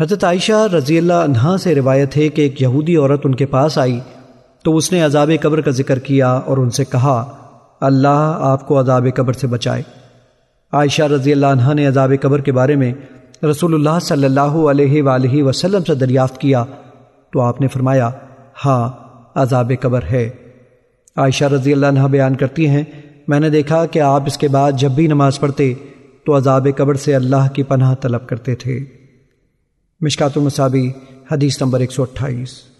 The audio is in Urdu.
حضرت عائشہ رضی اللہ عنہا سے روایت ہے کہ ایک یہودی عورت ان کے پاس آئی تو اس نے عذاب قبر کا ذکر کیا اور ان سے کہا، اللہ آپ کو عذاب قبر سے بچائے۔ عائشہ رضی اللہ عنہ نے عذاب قبر کے بارے میں رسول اللہ صلی اللہ علیہ وآلہ وسلم سے دریافت کیا تو آپ نے فرمایا ہاں عذاب قبر ہے۔ عائشہ رضی اللہ عنہ بیان کرتی ہیں، میں نے دیکھا کہ آپ اس کے بعد جب بھی نماز پڑھتے تو عذاب قبر سے اللہ کی پناہ طلب کرتے تھے۔ مشکات المصابی حدیث نمبر ایک سو اٹھائیس۔